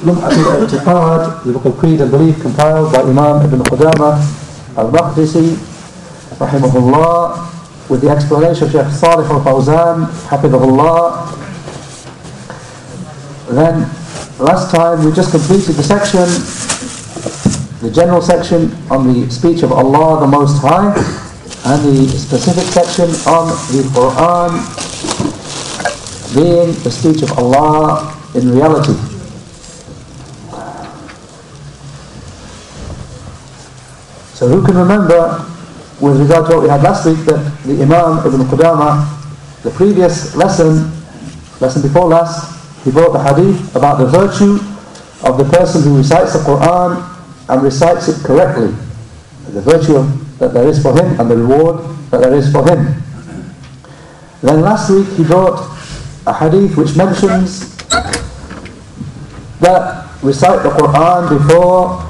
Of Creed and Belief compiled by Imam Ibn Qudama al-Maqdisi rahimahullah with the explanation of Shaykh Salih al-Fawzan hafidhahullah. Then last time we just completed the section the general section on the speech of Allah the Most High and the specific section on the Quran being the speech of Allah in reality So who can remember, with regard to what we had last week, that the Imam Ibn Qudama, the previous lesson, lesson before last, he brought the hadith about the virtue of the person who recites the Quran and recites it correctly. The virtue that there is for him and the reward that there is for him. Then last week he brought a hadith which mentions that recite the Quran before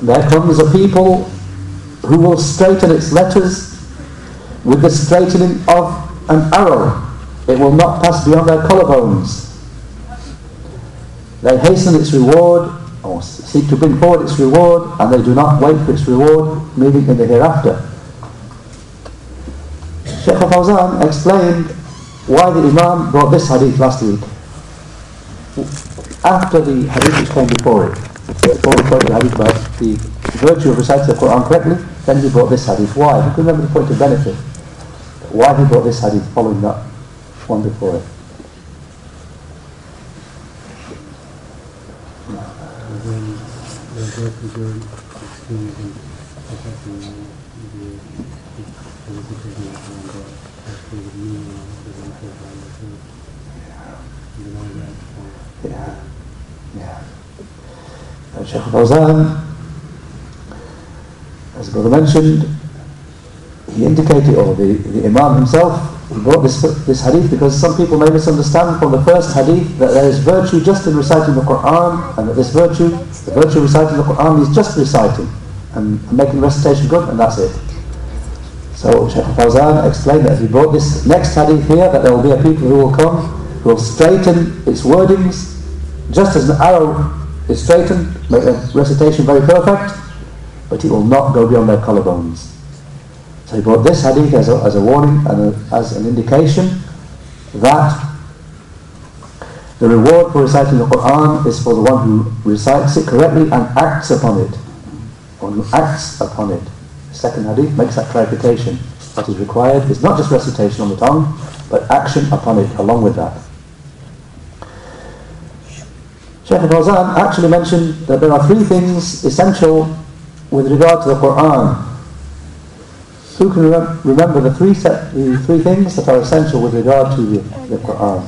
there comes a people who will straighten its letters with the straightening of an arrow. It will not pass beyond their collarbones. They hasten its reward, or seek to bring forward its reward, and they do not wait for its reward, meaning in the hereafter. Shaykh al-Fawzan explained why the Imam brought this hadith last week, after the hadith which came before it. Before we the hadith about the virtue of reciting the Quran correctly, then he brought this hadith. Why? Who can remember the point of benefit? Why he brought this hadith following that one before it? Yeah. Yeah. And Shaykh Fawzan as brother mentioned, he indicated, or the, the Imam himself, he brought this, this hadith because some people may misunderstand from the first hadith that there is virtue just in reciting the Quran, and that this virtue, the virtue of reciting the Quran is just reciting and, and making recitation good, and that's it. So Shaykh Fawzan explained that he brought this next hadith here, that there will be a people who will come, who will straighten its wordings, just as an arrow is straightened, make the recitation very perfect, but it will not go beyond their collarbones. So he brought this hadith as a, as a warning and a, as an indication that the reward for reciting the Quran is for the one who recites it correctly and acts upon it. One who acts upon it. The second hadith makes that clarification. What is required is not just recitation on the tongue, but action upon it along with that. Shaykh al-Fawzan actually mentioned that there are three things essential with regard to the Quran. Who can rem remember the three, the three things that are essential with regard to the, the Quran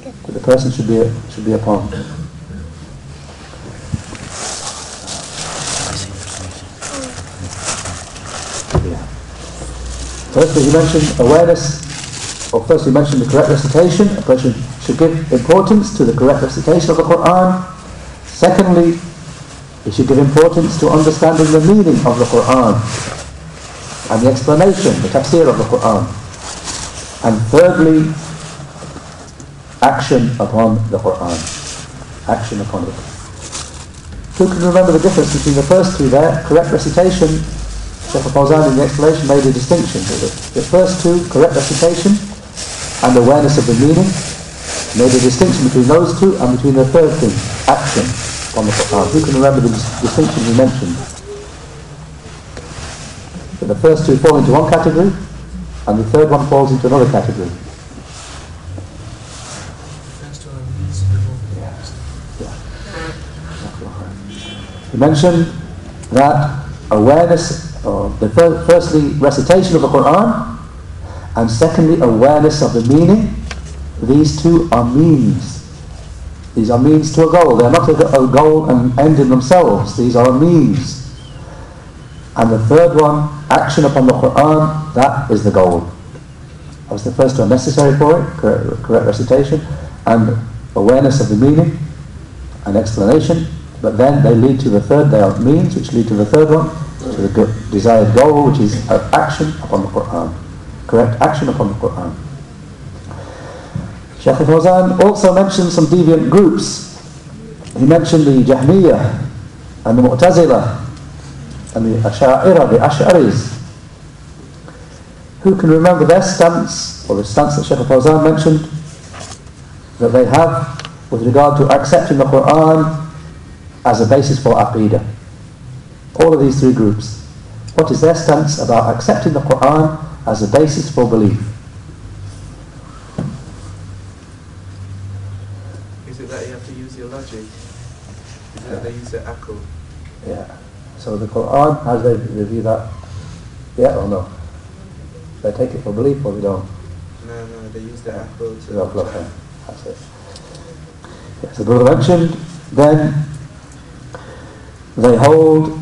that the person should be, should be upon? Firstly, he mentioned awareness, or first he mentioned the correct recitation. A person should give importance to the correct recitation of the Quran. Secondly, he should give importance to understanding the meaning of the Quran and the explanation, the tafsir of the Quran. And thirdly, action upon the Quran. Action upon it. Who can remember the difference between the first two there? Correct recitation, Shaykh Fawzan in the explanation made a distinction. The first two, correct recitation and awareness of the meaning, made a distinction between those two and between the third thing, action on the Quran. Who can remember the distinction he mentioned? That the first two fall into one category and the third one falls into another category. He mentioned that awareness, or the fir firstly recitation of the Quran, and secondly awareness of the meaning. These two are means these are means to a goal. They are not a, goal and end in themselves. These are a means. And the third one, action upon the Quran, that is the goal. That was the first one necessary for it, correct, correct recitation, and awareness of the meaning and explanation. But then they lead to the third, they are means which lead to the third one, to the desired goal, which is uh, action upon the Quran. Correct action upon the Quran. Shaykh al-Fawzan also mentioned some deviant groups. He mentioned the Jahmiyyah and the Mu'tazila and the Asha'ira, the Ash'aris. Who can remember their stance, or the stance that Shaykh al-Fawzan mentioned, that they have with regard to accepting the Quran as a basis for Aqidah? All of these three groups. What is their stance about accepting the Quran as a basis for belief? Is it that you have to use your logic? Is it that they use their akal? Yeah. So the Quran, how do they review that? Yeah or no? They take it for belief or they don't? No, no, they use their to... No, okay. That's it. Yeah, so the brother mentioned, then they hold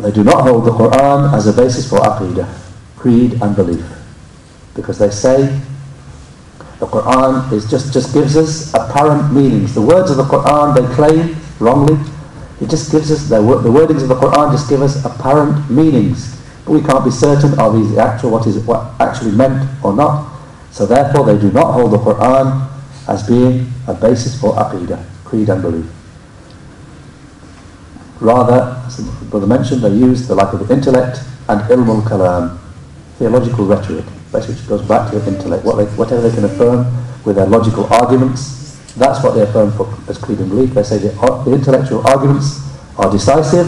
they do not hold the Quran as a basis for aqidah, creed and belief. Because they say the Quran is just, just gives us apparent meanings. The words of the Quran, they claim wrongly, it just gives us, the, the wordings of the Quran just give us apparent meanings. But we can't be certain of actual, what is what actually meant or not. So therefore they do not hold the Quran as being a basis for aqidah, creed and belief. Rather, as the brother mentioned, they use the lack of intellect and ilm al-kalam, theological rhetoric, which goes back to the intellect, what they, whatever they can affirm with their logical arguments, that's what they affirm for, as creed and belief. They say the, uh, the intellectual arguments are decisive,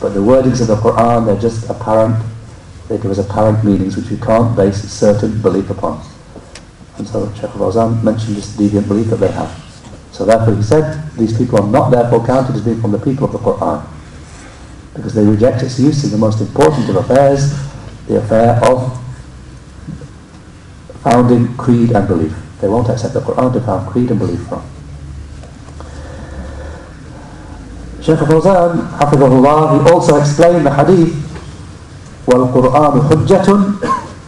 but the wordings of the Quran, they're just apparent, they give us apparent meanings which we can't base certain belief upon. And so Shaykh al-Fawzan mentioned this deviant belief that they have. So therefore he said, these people are not therefore counted as being from the people of the Qur'an. Because they reject its use in the most important of affairs, the affair of founding creed and belief. They won't accept the Qur'an to found creed and belief from. Shaykh Fawzan, Hafidhullah, he also explained the hadith, وَالْقُرْآنُ حُجَّةٌ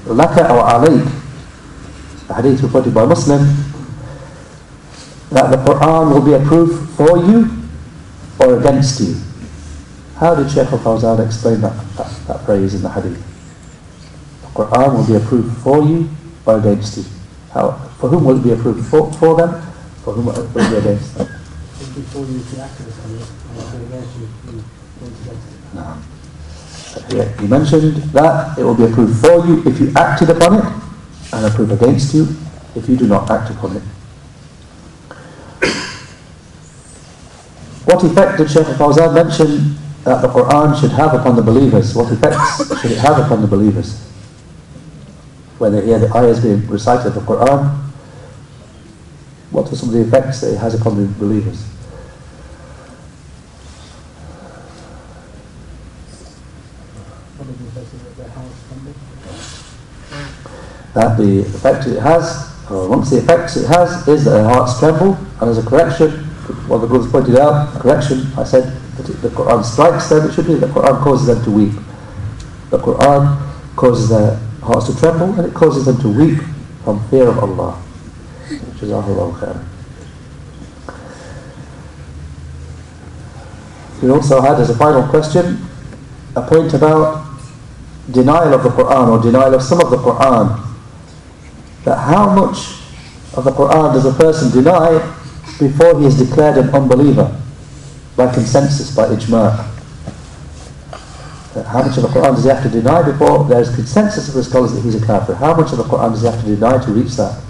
لَكَ أَوْ عَلَيْكَ The hadith reported by Muslim, that the Quran will be a proof for you or against you. How did Shaykh al-Fawzan explain that, that, that phrase in the hadith? The Quran will be a proof for you or against you. How, for whom will it be approved? For, for them? For whom will it be against them? Before you acted upon it, and against you, you against. He mentioned that it will be approved for you if you acted upon it, and approved against you if you do not act upon it. What effect did Shaykh Fawzan mention that the Quran should have upon the believers? What effects should it have upon the believers? When they hear the ayahs being recited of the Quran, what are some of the effects that it has upon the believers? That the effect it has, or once the effects it has, is that their hearts tremble, and as a correction, what the brothers pointed out, a correction, I said that the Quran strikes them, it should be the Quran causes them to weep. The Quran causes their hearts to tremble, and it causes them to weep from fear of Allah. Jazakallahu khair. We also had as a final question a point about denial of the Quran or denial of some of the Quran. That how much of the Quran does a person deny before he is declared an unbeliever by consensus, by ijma'? How much of the Quran does he have to deny before there is consensus of the scholars that he's a kafir? How much of the Quran does he have to deny to reach that?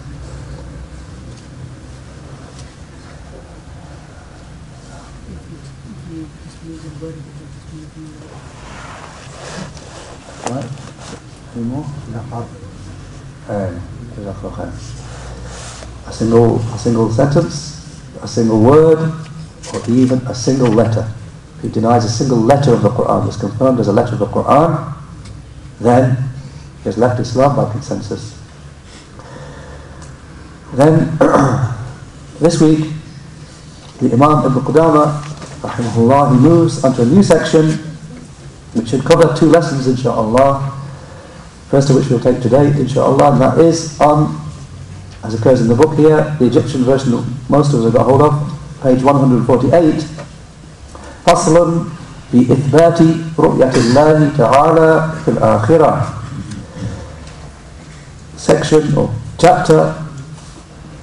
You just use the word, you just use the Right? Any more? Um, Jazakallah khair. a single a single sentence, a single word, or even a single letter. He denies a single letter of the Quran is confirmed as a letter of the Quran, then he has left Islam by consensus. Then this week the Imam Ibn Qudama rahimahullah he moves onto a new section which should cover two lessons inshaAllah. First of which we'll take today inshaAllah, and that is on, as occurs in the book here, the Egyptian version that most of us have got hold of, page 148, فصل بإثبات رؤية الله تعالى في الآخرة section or chapter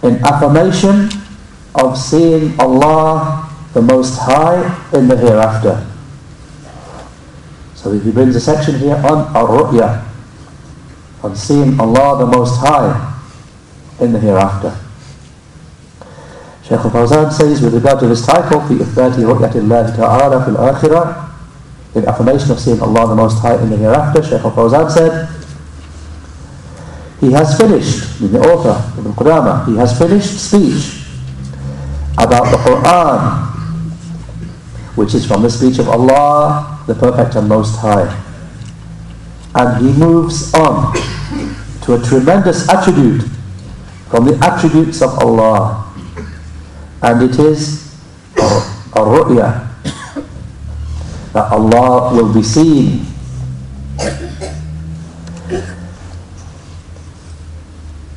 in affirmation of seeing Allah the Most High in the hereafter. So he brings a section here on Ar-Ru'ya, on seeing Allah the Most High in the hereafter. Shaykh al-Fawzan says with regard to this title, في إثبات رؤية الله تعالى في الآخرة, in affirmation of seeing Allah the Most High in the hereafter, Shaykh al-Fawzan said, he has finished, in the author, Ibn Qudama, he has finished speech about the Quran, which is from the speech of Allah, the Perfect and Most High. And he moves on to a tremendous attribute from the attributes of Allah. And it is a ru'ya, that Allah will be seen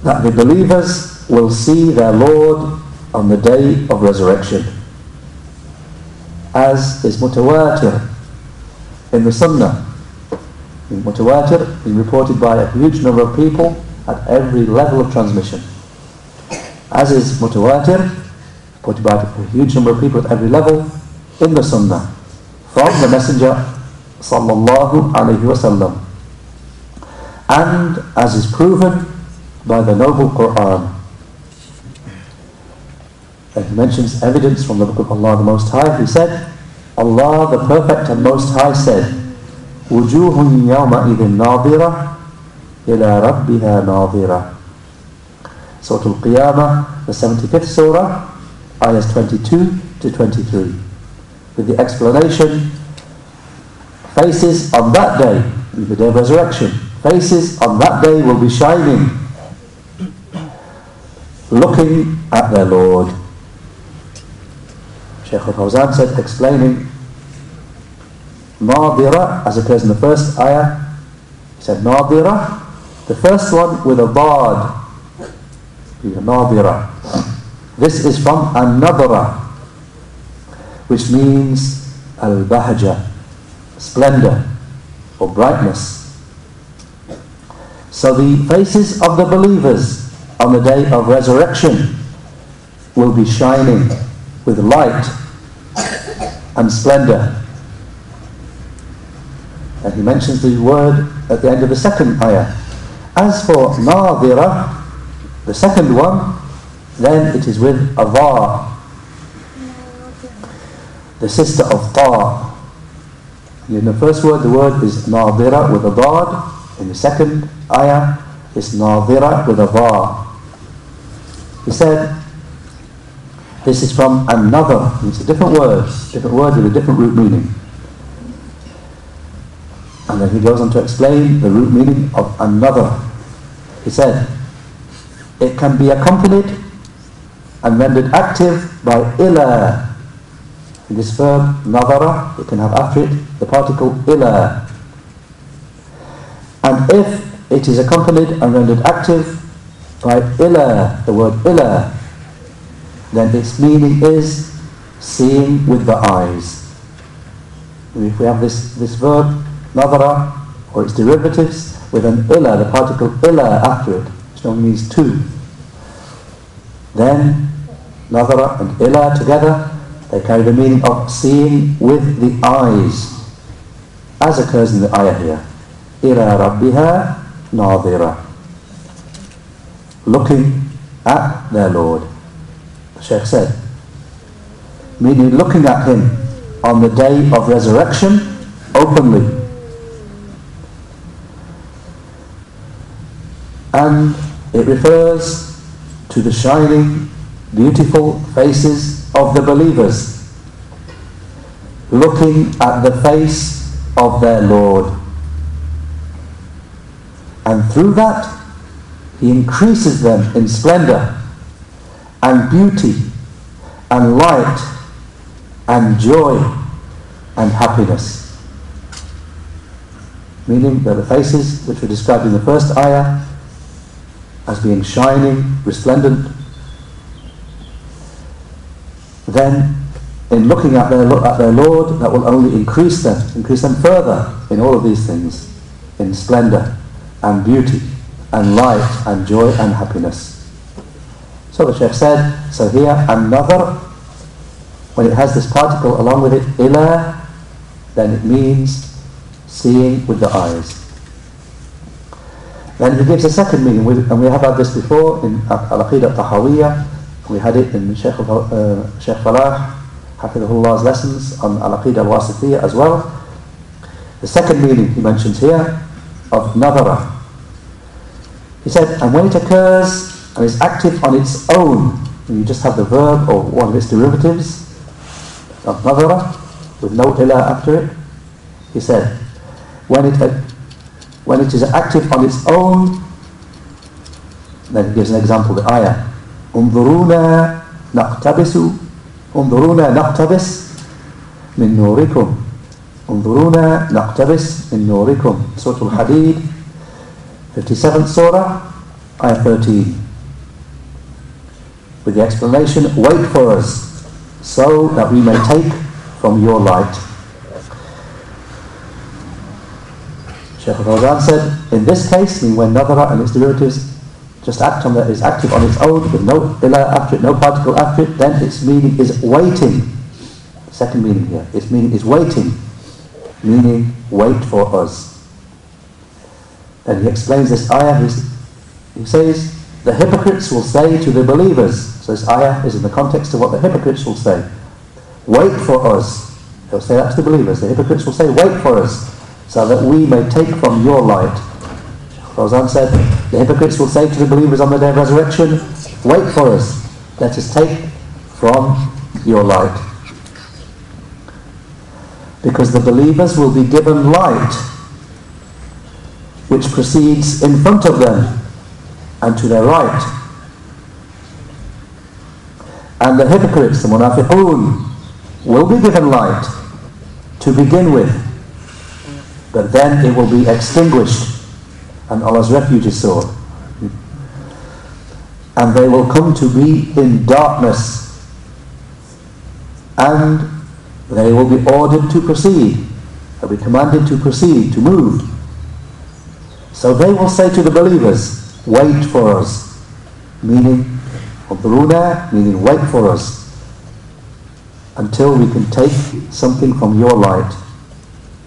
that the believers will see their Lord on the day of resurrection. As is mutawatir in the Sunnah. Mutawatir is reported by a huge number of people at every level of transmission As is mutawatir, reported by a huge number of people at every level in the Sunnah. From the Messenger sallallahu alayhi wasallam. And as is proven by the noble Quran. And he mentions evidence from the book of Allah the Most High. He said, Allah the Perfect and Most High said, وجوه يومئذ ناظرة إلى ربها ناظرة Surah Al-Qiyamah, the 75th surah, ayahs 22 to 23. With the explanation, faces on that day, the day of resurrection, faces on that day will be shining looking at their Lord. Shaykh al-Fawzan said, explaining Nadira, as occurs in the first ayah, he said Nadira, the first one with a bard, Nadira. This is from An-Nadra, which means Al-Bahja, splendor or brightness. So the faces of the believers on the day of resurrection will be shining with light and splendor. And he mentions the word at the end of the second ayah. As for nadira, the second one, then it is with Avar, the sister of Ta. In the first word, the word is nadira with a dad. In the second ayah, it's nadira with a va. He said, this is from another, it's a different word, different word with a different root meaning. And then he goes on to explain the root meaning of another. He said, it can be accompanied and rendered active by illa. In this verb, nadara, it can have after it the particle illa. And if it is accompanied and rendered active by illa, the word illa, then its meaning is seeing with the eyes. If we have this, this verb, nadara, or its derivatives, with an illa, the particle illa after it, which normally means two, then nadara and illa together, they carry the meaning of seeing with the eyes, as occurs in the ayah here. إِلَى رَبِّهَا نَاظِرَةً looking at their Lord. The Sheikh said, meaning looking at him on the day of resurrection openly. And it refers to the shining, beautiful faces of the believers looking at the face of their Lord. And through that he increases them in splendor and beauty and light and joy and happiness. meaning that the faces which were described in the first ayah as being shining, resplendent, then in looking at their, at their Lord, that will only increase them, increase them further in all of these things, in splendor and beauty and light and joy and happiness. So the Shaykh said, so here, another, when it has this particle along with it, ila, then it means seeing with the eyes. Then he gives a second meaning, and we have had this before in Al-Aqidah Tahawiyah, we had it in Sheikh, uh, Sheikh Falah, Hafidhullah's lessons on Al-Aqidah Al-Wasitiyah as well. The second meaning he mentions here of nadara. He said, and when it occurs and is active on its own, you just have the verb or one of its derivatives of nadara with no ila after it, he said, when it, when it is active on its own, then he gives an example, the ayah, انظرونا نقتبس انظرونا نقتبس من نوركم انظرونا نقتبس من نوركم Surah Al-Hadid 57th Surah Ayah 13 with the explanation wait for us so that we may take from your light Shaykh al-Fawzan said in this case when nadara and its derivatives just act on that is active on its own with no illa after it, no particle after it, then its meaning is waiting. Second meaning here, its meaning is waiting, meaning wait for us. Then he explains this ayah, he says, the hypocrites will say to the believers, so this ayah is in the context of what the hypocrites will say, wait for us. They'll say that to the believers, the hypocrites will say, wait for us, so that we may take from your light Fawzan said, the hypocrites will say to the believers on the day of resurrection, wait for us, let us take from your light. Because the believers will be given light which proceeds in front of them and to their right. And the hypocrites, the munafiqun, will be given light to begin with, but then it will be extinguished and Allah's refuge is sought. And they will come to be in darkness and they will be ordered to proceed. They'll be commanded to proceed, to move. So they will say to the believers, wait for us. Meaning, Abduruna, meaning wait for us until we can take something from your light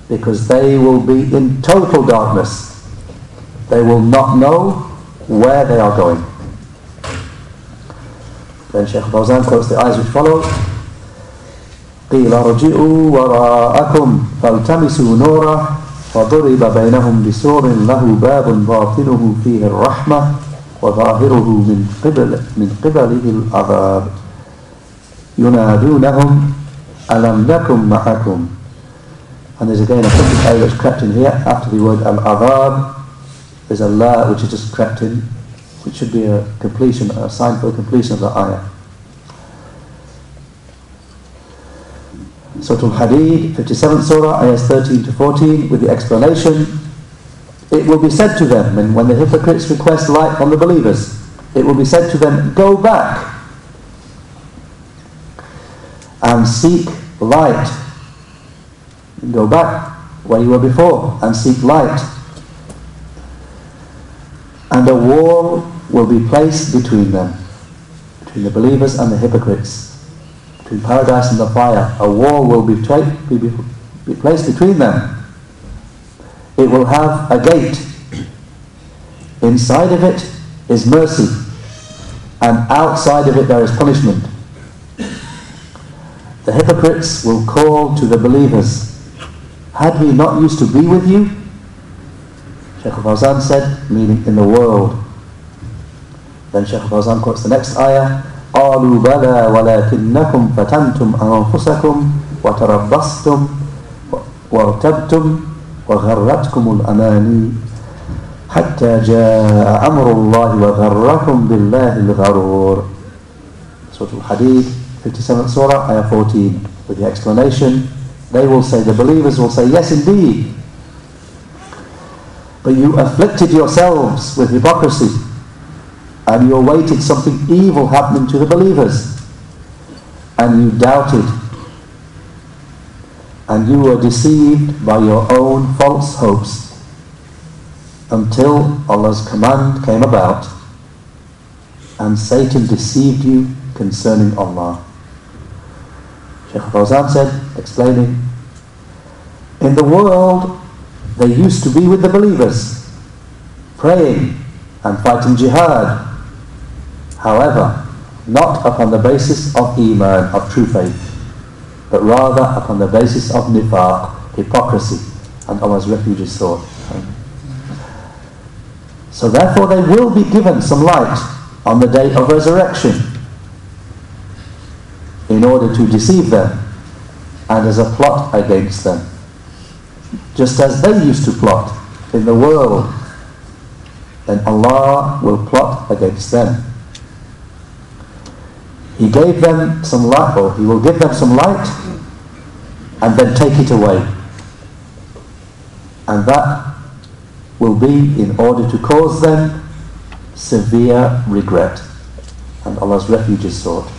because they will be in total darkness they will not know where they are going. Then Shaykh Fawzan quotes the ayahs which follow. قيل ارجعوا وراءكم فالتمسوا نورا فضرب بينهم بسور له باب باطنه فيه الرحمة وظاهره من قبل من قبله العذاب ينادونهم ألم نكن معكم and there's again a second ayah that's crept in here after the word al-adhab there's a la which is just crept in, which should be a completion, a sign for completion of the ayah. Surah Al-Hadid, 57th Surah, ayahs 13 to 14, with the explanation, it will be said to them, and when the hypocrites request light from the believers, it will be said to them, go back and seek light. Go back where you were before and seek light and a wall will be placed between them, between the believers and the hypocrites, between paradise and the fire. A wall will be, be, be placed between them. It will have a gate. Inside of it is mercy, and outside of it there is punishment. The hypocrites will call to the believers, had we not used to be with you? Shaykh Fawzan said, meaning in the world. Then Shaykh Fawzan quotes the next ayah, قالوا بلى ولكنكم فتنتم أنفسكم وتربصتم وارتبتم وغرتكم الأماني حتى جاء أمر الله وغركم بالله الغرور Surah Al-Hadid, 57th Surah, Ayah 14, with the explanation they will say, the believers will say, yes indeed, But you afflicted yourselves with hypocrisy, and you awaited something evil happening to the believers, and you doubted, and you were deceived by your own false hopes until Allah's command came about and Satan deceived you concerning Allah. Shaykh Fawzan said, explaining, in the world they used to be with the believers, praying and fighting jihad. However, not upon the basis of iman, of true faith, but rather upon the basis of nifaq, hypocrisy, and Allah's refuge is sought. So therefore they will be given some light on the day of resurrection in order to deceive them and as a plot against them. Just as they used to plot in the world, then Allah will plot against them. He gave them some light, or He will give them some light and then take it away. And that will be in order to cause them severe regret. And Allah's refuge is sought.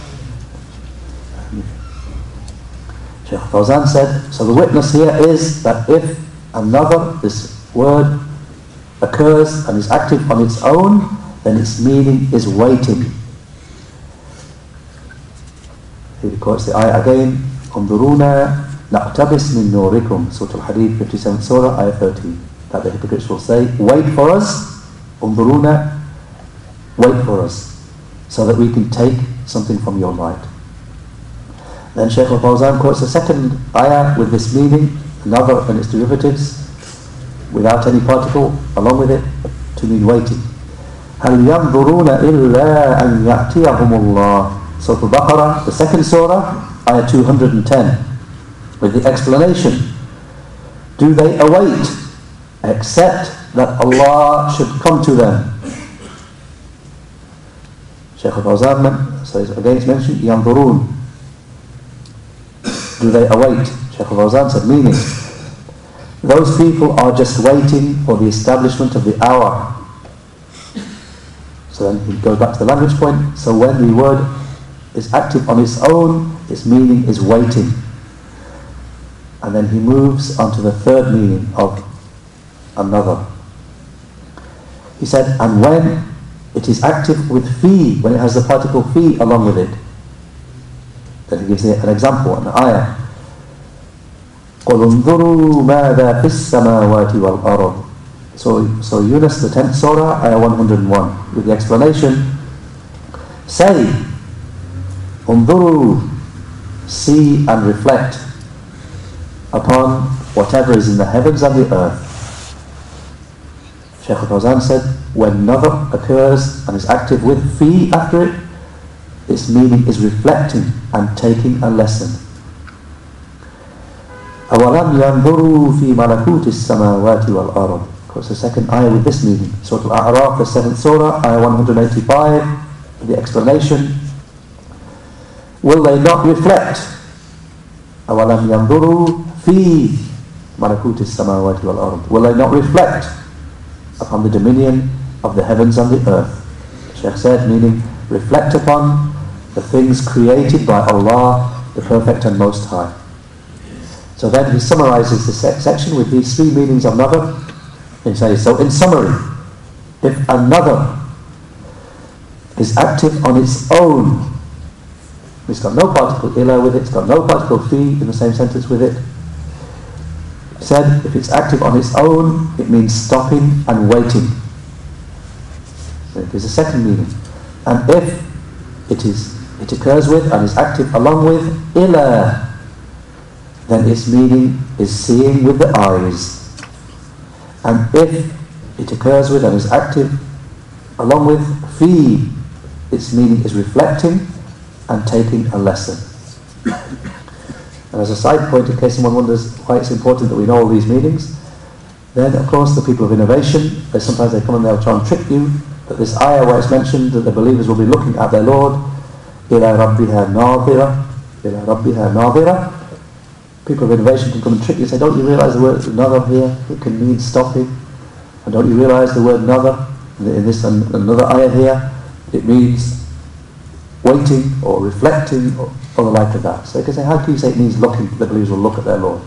Shaykh Fawzan said, so the witness here is that if another, this word occurs and is active on its own, then its meaning is waiting. He quotes the ayah again, انظرونا نقتبس من نوركم Surah Al-Hadid 57 Surah ayah 13 that the hypocrites will say, wait for us, انظرونا, wait for us, so that we can take something from your light. Then Shaykh al-Fawzan quotes a second ayah with this meaning, another and its derivatives, without any particle along with it, to mean waiting. هل ينظرون إلا أن يأتيهم الله Surah Al-Baqarah, the second surah, ayah 210, with the explanation. Do they await except that Allah should come to them? Shaykh al-Fawzan says, again it's mentioned, ينظرون do they await? Shaykh al-Fawzan said, meaning, those people are just waiting for the establishment of the hour. So then he goes back to the language point. So when the word is active on its own, its meaning is waiting. And then he moves on to the third meaning of another. He said, and when it is active with fi, when it has the particle fi along with it, then he gives an example, an ayah. قُلْ انظُرُوا مَاذَا فِي السَّمَاوَاتِ وَالْأَرْضِ So, so Yunus, the 10th surah, ayah 101, with the explanation. Say, انظروا, see and reflect upon whatever is in the heavens and the earth. Shaykh al-Fawzan said, when another occurs and is active with fi after it, its meaning is reflecting and taking a lesson. أَوَلَمْ يَنْظُرُوا فِي مَلَكُوتِ السَّمَاوَاتِ وَالْأَرْضِ Of course, the second ayah with this meaning. Surah Al-A'raf, the 7th surah, ayah 185, the explanation. Will they not reflect? أَوَلَمْ يَنْظُرُوا فِي مَلَكُوتِ السَّمَاوَاتِ وَالْأَرْضِ Will they not reflect upon the dominion of the heavens and the earth? Sheikh said, meaning reflect upon the things created by Allah, the Perfect and Most High. So then he summarizes this section with these three meanings of another. He says, so in summary, if another is active on its own, it's got no particle illa with it, it's got no particle fi in the same sentence with it, said if it's active on its own, it means stopping and waiting. So There's a second meaning. And if it is it occurs with and is active along with illa, then its meaning is seeing with the eyes. And if it occurs with and is active along with fi, its meaning is reflecting and taking a lesson. And as a side point, in case someone wonders why it's important that we know all these meanings, then of course the people of innovation, they sometimes they come and they'll try and trick you that this ayah where it's mentioned that the believers will be looking at their Lord, إِلَى رَبِّهَا نَاظِرَةً إِلَى رَبِّهَا نَاظِرَةً People of innovation can come and trick you and say, don't you realise the word another here? It can mean stopping And don't you realize the word another in this another ayah here? It means waiting or reflecting or, or the like of that. So you can say, how can you say it means looking, the believers will look at their Lord?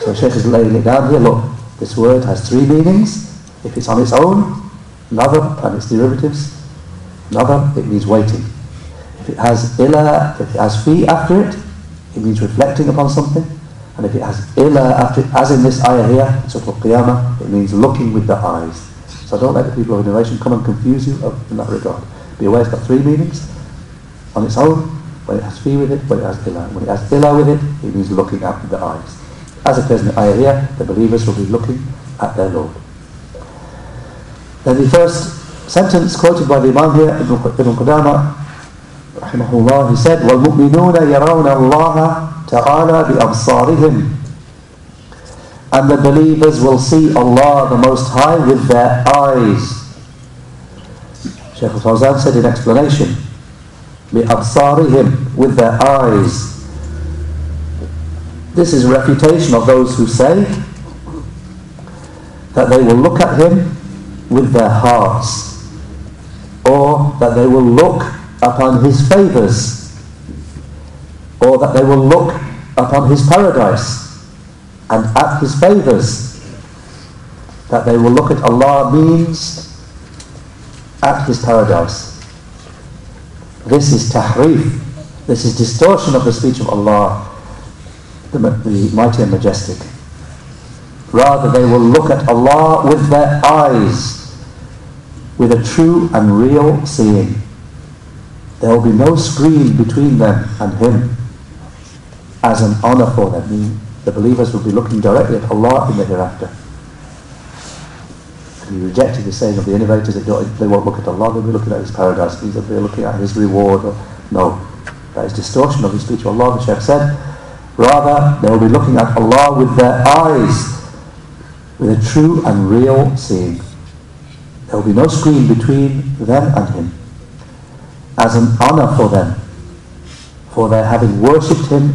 So Shaykh is laying it down here, look, this word has three meanings. If it's on its own, another and its derivatives, another, it means waiting. If it has illa, if it has fi after it, it means reflecting upon something. And if it has illa after it, as in this ayah here, Surah Al-Qiyamah, it means looking with the eyes. So don't let the people of innovation come and confuse you in that regard. Be aware it's got three meanings. On its own, when it has fi with it, when it has illa. When it has illa with it, it means looking at the eyes. As occurs in the ayah here, the believers will be looking at their Lord. Then the first sentence quoted by the Imam here, Ibn, Ibn Qudama, rahimahullah, he said, وَالْمُؤْمِنُونَ يَرَوْنَ اللَّهَ تَعَالَى بِأَبْصَارِهِمْ And the believers will see Allah the Most High with their eyes. Shaykh al-Fawzan said in explanation, بِأَبْصَارِهِمْ with their eyes. This is refutation of those who say that they will look at him with their hearts or that they will look upon his favours or that they will look upon his paradise and at his favours that they will look at Allah means at his paradise this is tahrif this is distortion of the speech of Allah the, the mighty and majestic. Rather, they will look at Allah with their eyes, with a true and real seeing. There will be no screen between them and Him as an honor for them. The believers will be looking directly at Allah in the hereafter. And he rejected the saying of the innovators that they won't look at Allah, they'll be looking at His paradise, they'll be looking at His reward. No, that is distortion of the speech of Allah. The Shaykh said, Rather, they will be looking at Allah with their eyes, with a true and real seeing. There will be no screen between them and Him As an honor for them, for their having worshipped Him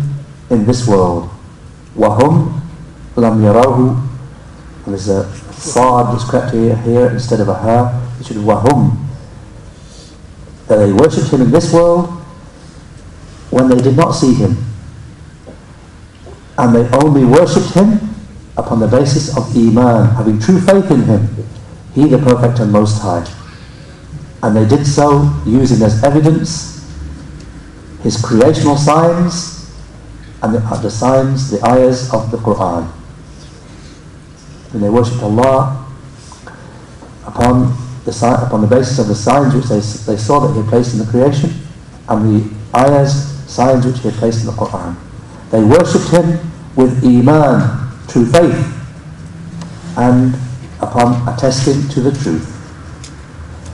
in this world. وَهُمْ لَمْ يَرَوْهُ There's a sad that's correct here, here instead of a ha. It should be وَهُمْ That they worshipped Him in this world when they did not see Him and they only worshipped him upon the basis of iman, having true faith in him, he the perfect and most high. And they did so using as evidence his creational signs and the, the signs, the ayahs of the Quran. And they worshipped Allah upon the, upon the basis of the signs which they, they saw that he placed in the creation and the ayahs, signs which he placed in the Quran. They worshipped him with iman, true faith, and upon attesting to the truth.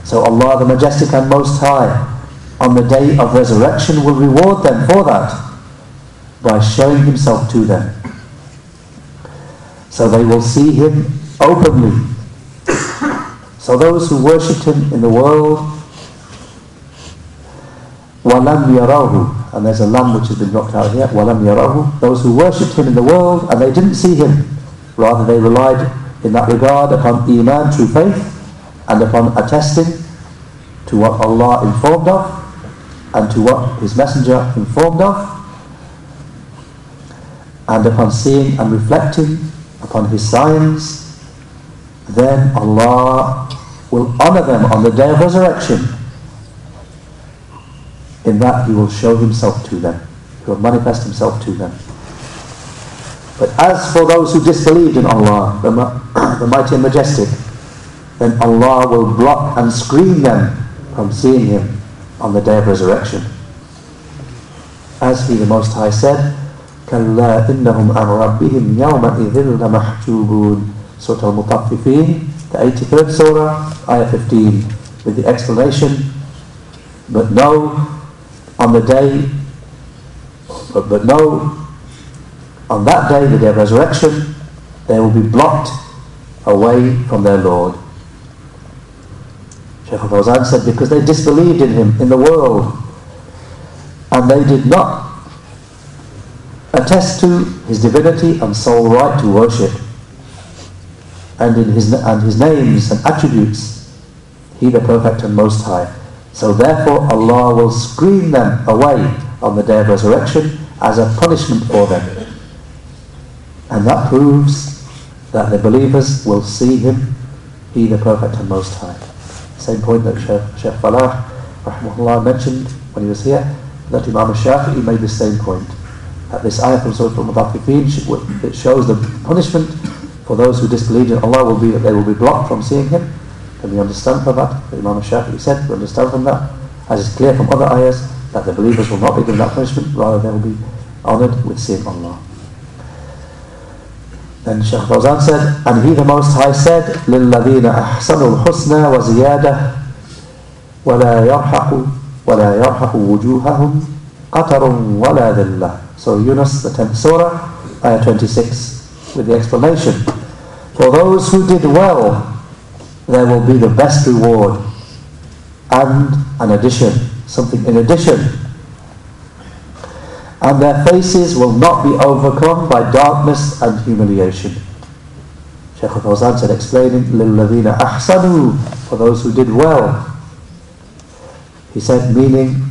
So Allah the Majestic and Most High on the day of resurrection will reward them for that by showing himself to them. So they will see him openly. So those who worshipped him in the world, وَلَمْ يَرَوْهُ and there's a lamb which has been knocked out here, walam yarahu, those who worshipped him in the world and they didn't see him. Rather they relied in that regard upon iman, true faith, and upon attesting to what Allah informed of and to what His Messenger informed of and upon seeing and reflecting upon His signs, then Allah will honor them on the day of resurrection in that he will show himself to them. He will manifest himself to them. But as for those who disbelieved in Allah, the, the mighty and majestic, then Allah will block and screen them from seeing him on the day of resurrection. As he the Most High said, كَلَّا إِنَّهُمْ عَنْ رَبِّهِمْ يَوْمَئِذٍ لَمَحْجُوبُونَ Surah Al-Mutaffifin, the 83rd Surah, Ayah 15, with the explanation, but no, on the day, but, but no, on that day, the day of resurrection, they will be blocked away from their Lord. Shaykh al-Fawzan said, because they disbelieved in him in the world, and they did not attest to his divinity and sole right to worship. and in his, and his names and attributes, he the perfect and most high. So therefore Allah will screen them away on the day of resurrection as a punishment for them. And that proves that the believers will see him, he the perfect and most high. Same point that Shaykh, Shaykh Falah rahmahullah mentioned when he was here, that Imam Shafi'i made the same point. That this ayah from Surah Al-Mutaffifin, it shows the punishment for those who disbelieve in Allah will be that they will be blocked from seeing him. Can we understand from that? The Imam Shafi'i said, we understand from that, as is clear from other ayahs, that the believers will not be given that punishment, rather they will be honoured with seeing Allah. Then Shaykh Fawzan said, and he the Most High said, لِلَّذِينَ أَحْسَنُوا الْحُسْنَى وَزِيَادَةً وَلَا يَرْحَقُ وَلَا يَرْحَقُ وُجُوهَهُمْ قَتَرٌ وَلَا ذِلَّةٌ So Yunus, the 10th surah, ayah 26, with the explanation. For those who did well, there will be the best reward and an addition, something in addition. And their faces will not be overcome by darkness and humiliation. Shaykh al-Fawzan said, explaining, لِلَّذِينَ أَحْسَنُوا For those who did well. He said, meaning,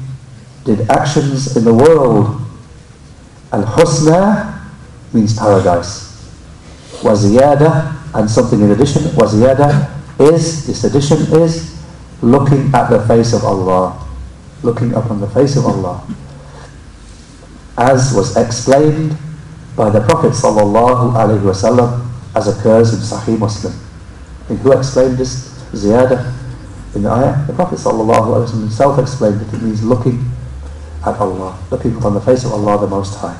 did actions in the world. Al-Husna means paradise. Waziyada, and something in addition, waziyada is, this addition is, looking at the face of Allah. Looking upon the face of Allah as was explained by the Prophet wasallam as occurs in Sahih Muslim. And who explained this ziyada in the ayah? The Prophet wasallam himself explained that it means looking at Allah, looking upon the face of Allah the Most High.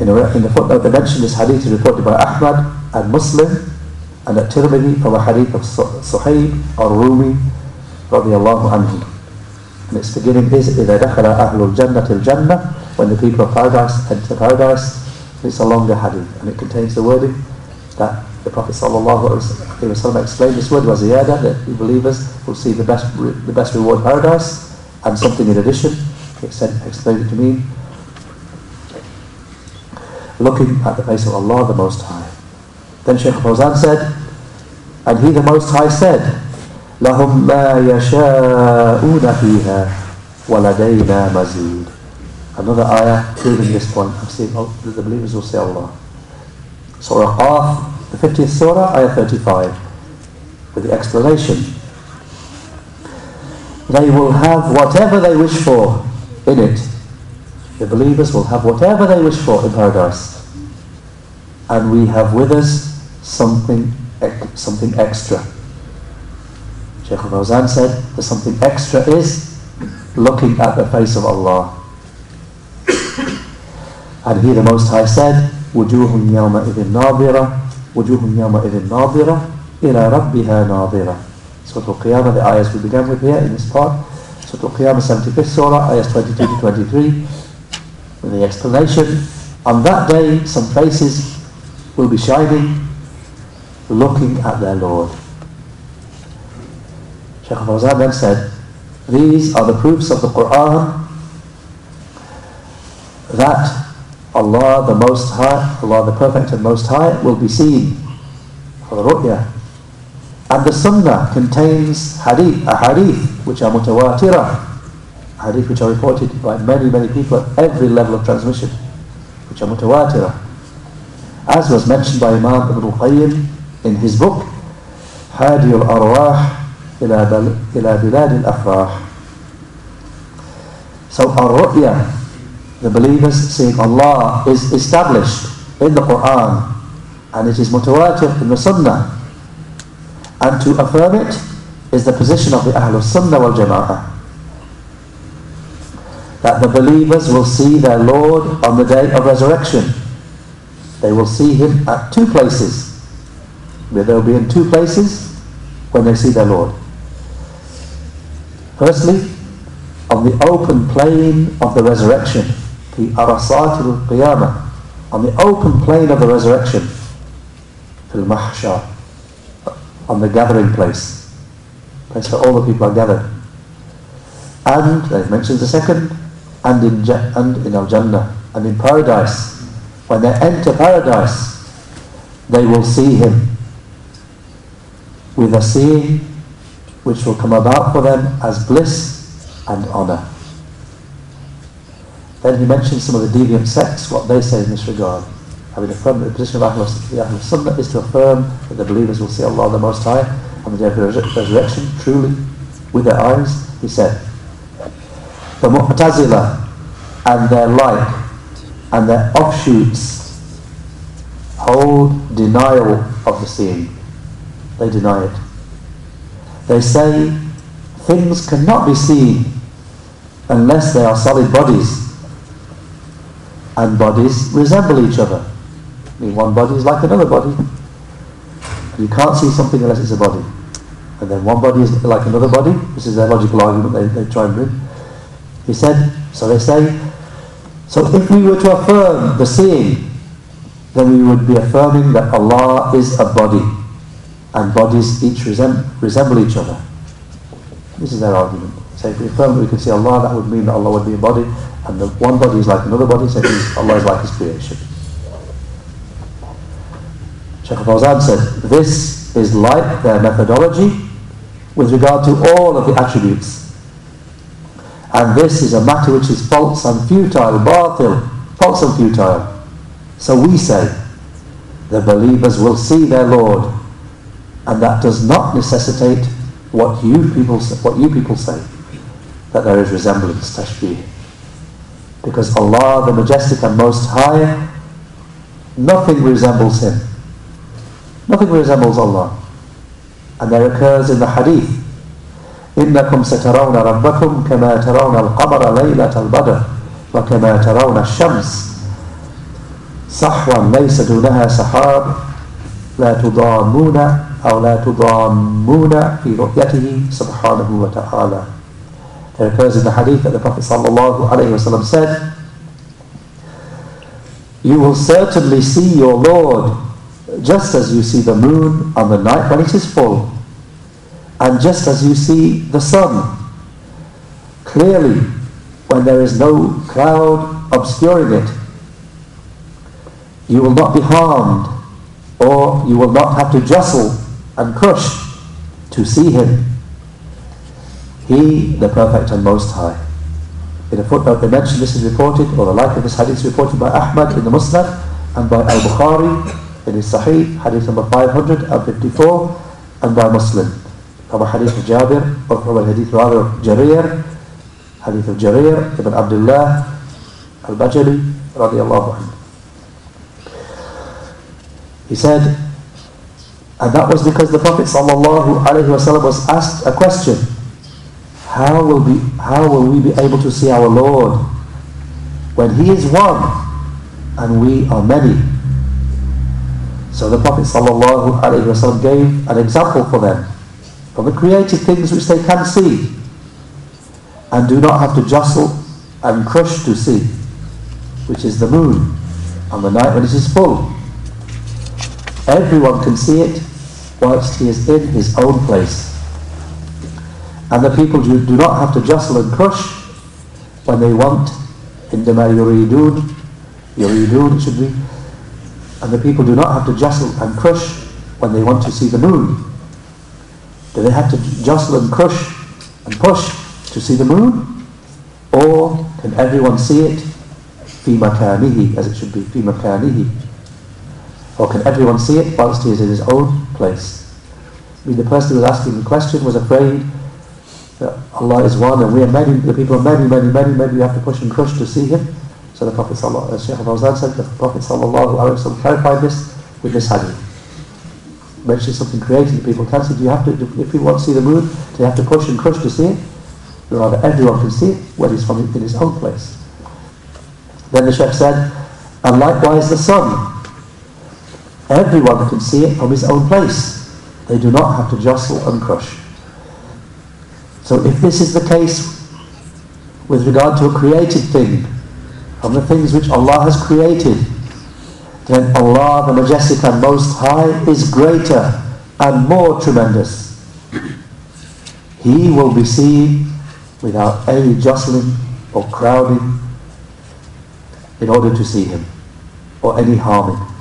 In, a, in the footnote they mentioned this hadith is reported by Ahmad and Muslim and at Tirmidhi from a hadith of Suhaib ar-Rumi radiallahu anhu. And its beginning is إِذَا دَخَلَ أَهْلُ الْجَنَّةِ الْجَنَّةِ When the people of paradise enter paradise. It's a longer hadith and it contains the wording that the Prophet ﷺ explained this word was ziyada, that the believers will see the best, the best reward paradise and something in addition. He explained it to me looking at the face of Allah the Most High. Then Shaykh Fawzan said, and he the Most High said, لهم ما يشاءون فيها ولدينا مزيد Another ayah proving this point of seeing oh, that the believers will see Allah. Surah Qaf, the 50th surah, ayah 35, with the explanation. They will have whatever they wish for in it. The believers will have whatever they wish for in paradise. And we have with us something, something extra. Shaykh Fawzan said, that something extra is looking at the face of Allah. and he the Most High said, وَجُوهٌ يَوْمَئِذٍ نَاظِرَةٌ وَجُوهٌ يَوْمَئِذٍ نَاظِرَةٌ إِلَى رَبِّهَا نَاظِرَةٌ Surah Al-Qiyamah, the ayahs we began with here in this part, Surah Al-Qiyamah, 75th Surah, ayahs 22 to 23, with the explanation, on that day some faces will be shining, looking at their Lord. Shaykh Fawzan then said, these are the proofs of the Qur'an that Allah the Most High, Allah the Perfect and Most High will be seen for the ru'ya. And the Sunnah contains hadith, a hadith which are mutawatirah, hadith which are reported by many, many people at every level of transmission, which are mutawatirah. As was mentioned by Imam Ibn al-Qayyim in his book, Hadi al-Arwah إلى إلى بلاد الأفراح. So our the believers seeing Allah is established in the Quran and it is mutawatir in the Sunnah. And to affirm it is the position of the Ahlul Sunnah wal Jama'ah. That the believers will see their Lord on the day of resurrection. They will see Him at two places. Where they will be in two places when they see their Lord. Firstly, on the open plain of the resurrection, the arasatul qiyamah, on the open plain of the resurrection, fil mahshar, on the gathering place, place where all the people are gathered. And, they've mentioned the second, and in, and in Al-Jannah, and in paradise, when they enter paradise, they will see him with a seeing which will come about for them as bliss and honour. Then he mentions some of the deviant sects, what they say in this regard. Having affirmed the position of Ahlul, the Ahlul Sunnah is to affirm that the believers will see Allah the Most High on the day of resurrection, truly, with their eyes, he said. The Mu'tazila and their like and their offshoots hold denial of the seeing. They deny it. They say things cannot be seen unless they are solid bodies. And bodies resemble each other. I mean, one body is like another body. You can't see something unless it's a body. And then one body is like another body. This is their logical argument they, they try and bring. He said, so they say, so if we were to affirm the seeing, then we would be affirming that Allah is a body and bodies each resemble each other. This is their argument. So if we affirm that we can see Allah, that would mean that Allah would be a body and the one body is like another body, so Allah is like His creation. Shaykh Fawzan said, this is like their methodology with regard to all of the attributes. And this is a matter which is false and futile, batil, false and futile. So we say, the believers will see their Lord, and that does not necessitate what you people say, what you people say, that there is resemblance, tashbih. Because Allah, the Majestic and Most High, nothing resembles Him. Nothing resembles Allah. And there occurs in the hadith, إنكم سترون ربكم كما ترون القمر ليلة البدر وكما ترون الشمس صحوا ليس دونها سحاب لا تضامون أو لا تضامون في رؤيته سبحانه وتعالى There occurs in the hadith that the Prophet sallallahu alayhi wasallam said You will certainly see your Lord just as you see the moon on the night when it is full, and just as you see the sun clearly when there is no cloud obscuring it, you will not be harmed, or you will not have to jostle and crush to see him. He, the perfect and most high. In a footnote they mention this is reported, or the like of this hadith is reported by Ahmad in the Musnad and by Al-Bukhari in his Sahih, hadith number 554, and by Muslim. From a hadith of Jabir, or from a hadith rather of Jarir, hadith of Jarir ibn Abdullah al-Bajali, radiallahu anhu. He said, and that was because the Prophet wasallam was asked a question. How will, we, how will we be able to see our Lord when He is one and we are many? So the Prophet ﷺ gave an example for them from the created things which they can see and do not have to jostle and crush to see, which is the moon on the night when it is full. Everyone can see it whilst he is in his own place. And the people do, do not have to jostle and crush when they want. عندما يريدون يريدون should be and the people do not have to jostle and crush when they want to see the moon. Do they have to jostle and crush and push to see the moon? Or can everyone see it fi makanihi, as it should be, fi makanihi? or can everyone see it whilst he is in his own place? I mean, the person who was asking the question was afraid that Allah is one and we are many, the people are many, many, many, maybe we have to push and crush to see Him. So the Prophet Sallallahu Shaykh said the Prophet Sallallahu Alaihi Wasallam clarified this with this hadith. Mentioned something created that people can see. Do you have to, if people want to see the moon, do you have to push and crush to see it? Rather, everyone can see it when he's from in his own place. Then the Shaykh said, and likewise the sun. Everyone can see it from his own place. They do not have to jostle and crush. So if this is the case with regard to a created thing, from the things which Allah has created, then Allah the Majestic and Most High is greater and more tremendous. He will be seen without any jostling or crowding in order to see Him, or any harming.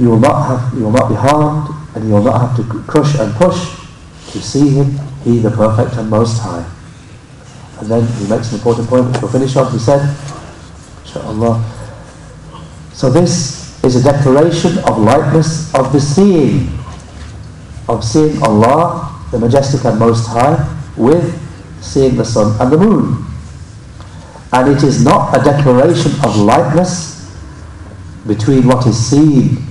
You will not have, you will not be harmed, and you will not have to crush and push to see Him, He the Perfect and Most High. And then he makes an important point, which we'll finish on. He said, inshallah, so this is a declaration of likeness of the seeing, of seeing Allah, the Majestic and Most High, with seeing the sun and the moon. And it is not a declaration of likeness between what is seen.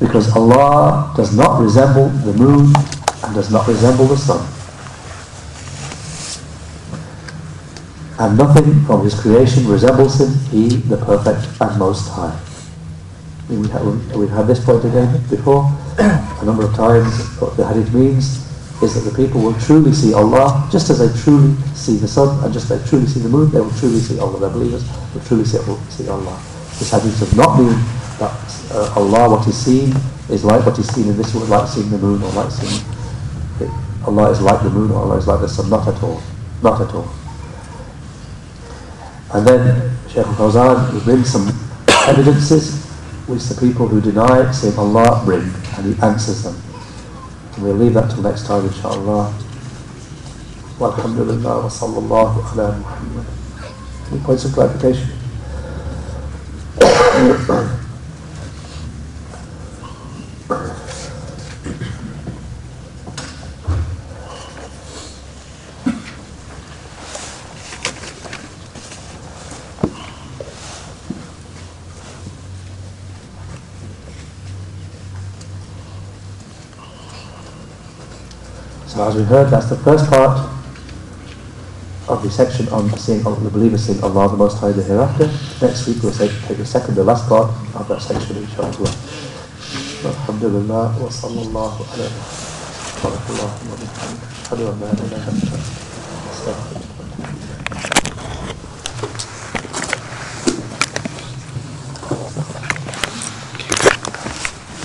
Because Allah does not resemble the moon and does not resemble the sun. And nothing from his creation resembles him, he the perfect and most high. We have, we've had this point again before, a number of times. What the hadith means is that the people will truly see Allah just as they truly see the sun and just as they truly see the moon, they will truly see Allah. The believers will truly see, see Allah. This hadith does not mean that uh, Allah, what is seen, is like what is seen in this world, like seeing the moon or like seeing Allah is like the moon or Allah is like the sun. Not at all. Not at all. And then Shaykh al-Fawzan brings some evidences which the people who deny saying Allah bring and he answers them. And we'll leave that till next time inshallah. Walhamdulillah wa sallallahu ala Muhammad. Any points of clarification? we heard, that's the first part of the section on seeing the believers seeing Allah the Most High the hereafter. Next week we'll take the second, the last part of that section inshallah. Alhamdulillah wa sallallahu ala wa